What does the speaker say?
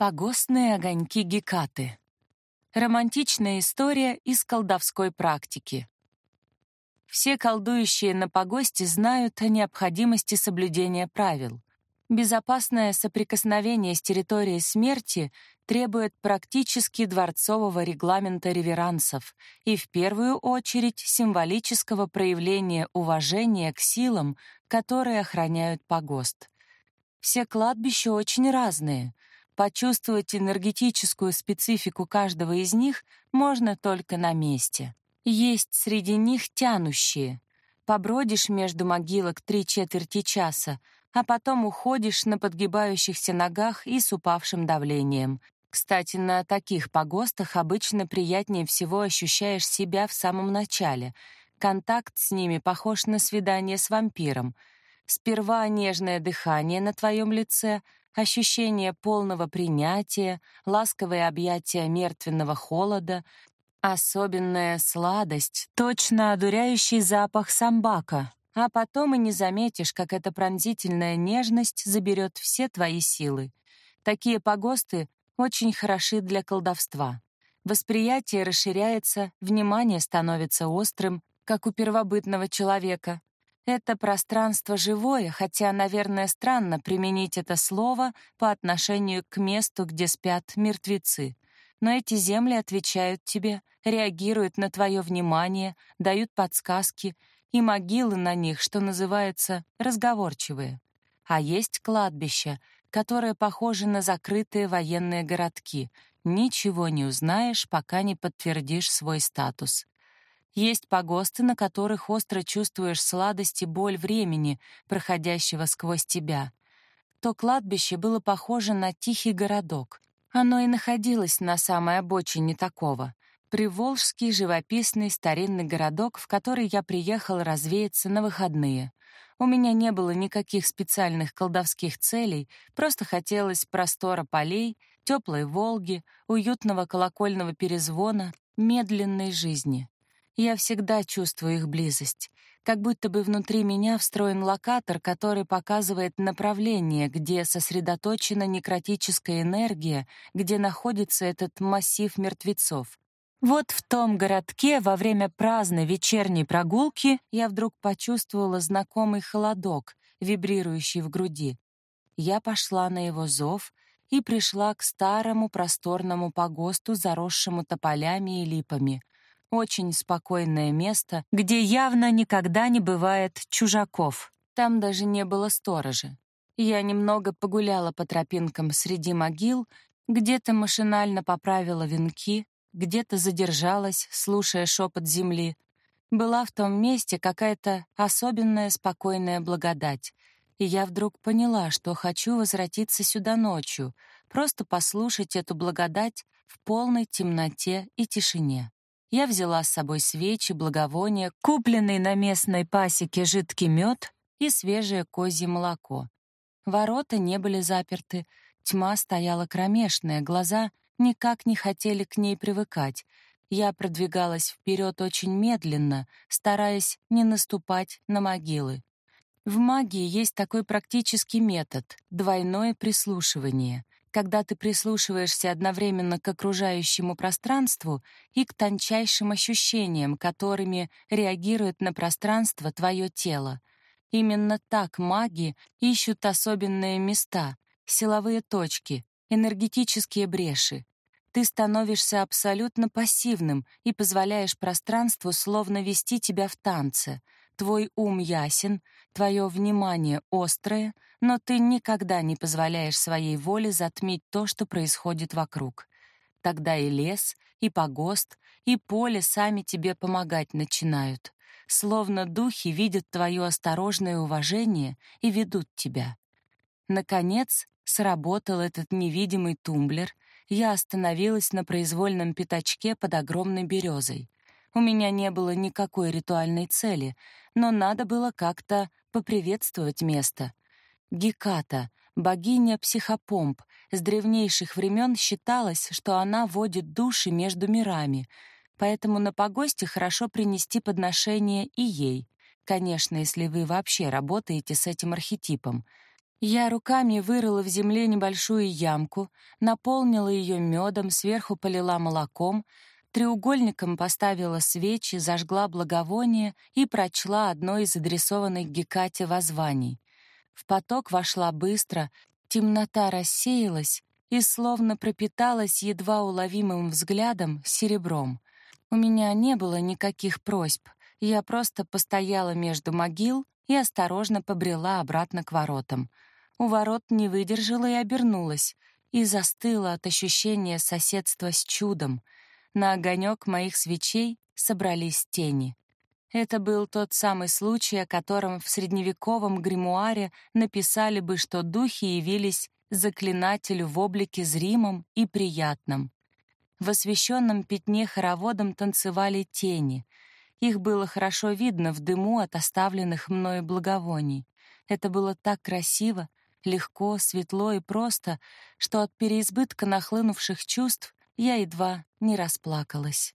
Погостные огоньки Гекаты. Романтичная история из колдовской практики. Все колдующие на погосте знают о необходимости соблюдения правил. Безопасное соприкосновение с территорией смерти требует практически дворцового регламента реверансов и в первую очередь символического проявления уважения к силам, которые охраняют погост. Все кладбища очень разные — Почувствовать энергетическую специфику каждого из них можно только на месте. Есть среди них тянущие. Побродишь между могилок три четверти часа, а потом уходишь на подгибающихся ногах и с упавшим давлением. Кстати, на таких погостах обычно приятнее всего ощущаешь себя в самом начале. Контакт с ними похож на свидание с вампиром. Сперва нежное дыхание на твоем лице — ощущение полного принятия, ласковые объятия мертвенного холода, особенная сладость, точно одуряющий запах самбака. А потом и не заметишь, как эта пронзительная нежность заберет все твои силы. Такие погосты очень хороши для колдовства. Восприятие расширяется, внимание становится острым, как у первобытного человека. Это пространство живое, хотя, наверное, странно применить это слово по отношению к месту, где спят мертвецы. Но эти земли отвечают тебе, реагируют на твое внимание, дают подсказки, и могилы на них, что называется, разговорчивые. А есть кладбища, которые похожи на закрытые военные городки. Ничего не узнаешь, пока не подтвердишь свой статус. Есть погосты, на которых остро чувствуешь сладость и боль времени, проходящего сквозь тебя. То кладбище было похоже на тихий городок. Оно и находилось на самой обочине такого. Приволжский живописный старинный городок, в который я приехал развеяться на выходные. У меня не было никаких специальных колдовских целей, просто хотелось простора полей, теплой Волги, уютного колокольного перезвона, медленной жизни. Я всегда чувствую их близость, как будто бы внутри меня встроен локатор, который показывает направление, где сосредоточена некротическая энергия, где находится этот массив мертвецов. Вот в том городке во время праздной вечерней прогулки я вдруг почувствовала знакомый холодок, вибрирующий в груди. Я пошла на его зов и пришла к старому просторному погосту, заросшему тополями и липами. Очень спокойное место, где явно никогда не бывает чужаков. Там даже не было сторожа. Я немного погуляла по тропинкам среди могил, где-то машинально поправила венки, где-то задержалась, слушая шепот земли. Была в том месте какая-то особенная спокойная благодать. И я вдруг поняла, что хочу возвратиться сюда ночью, просто послушать эту благодать в полной темноте и тишине. Я взяла с собой свечи, благовония, купленный на местной пасеке жидкий мед и свежее козье молоко. Ворота не были заперты, тьма стояла кромешная, глаза никак не хотели к ней привыкать. Я продвигалась вперед очень медленно, стараясь не наступать на могилы. В магии есть такой практический метод — двойное прислушивание когда ты прислушиваешься одновременно к окружающему пространству и к тончайшим ощущениям, которыми реагирует на пространство твое тело. Именно так маги ищут особенные места, силовые точки, энергетические бреши. Ты становишься абсолютно пассивным и позволяешь пространству словно вести тебя в танце — Твой ум ясен, твое внимание острое, но ты никогда не позволяешь своей воле затмить то, что происходит вокруг. Тогда и лес, и погост, и поле сами тебе помогать начинают. Словно духи видят твое осторожное уважение и ведут тебя. Наконец, сработал этот невидимый тумблер, я остановилась на произвольном пятачке под огромной березой. У меня не было никакой ритуальной цели, но надо было как-то поприветствовать место. Геката, богиня психопомп, с древнейших времен считалось, что она водит души между мирами, поэтому на погосте хорошо принести подношение и ей. Конечно, если вы вообще работаете с этим архетипом. Я руками вырыла в земле небольшую ямку, наполнила ее медом, сверху полила молоком, треугольником поставила свечи, зажгла благовоние и прочла одно из адресованных Гекате воззваний. В поток вошла быстро, темнота рассеялась и словно пропиталась едва уловимым взглядом серебром. У меня не было никаких просьб, я просто постояла между могил и осторожно побрела обратно к воротам — у ворот не выдержала и обернулась, и застыла от ощущения соседства с чудом. На огонек моих свечей собрались тени. Это был тот самый случай, о котором в средневековом гримуаре написали бы, что духи явились заклинателю в облике зримом и приятном. В освещенном пятне хороводом танцевали тени. Их было хорошо видно в дыму от оставленных мною благовоний. Это было так красиво, легко, светло и просто, что от переизбытка нахлынувших чувств я едва не расплакалась.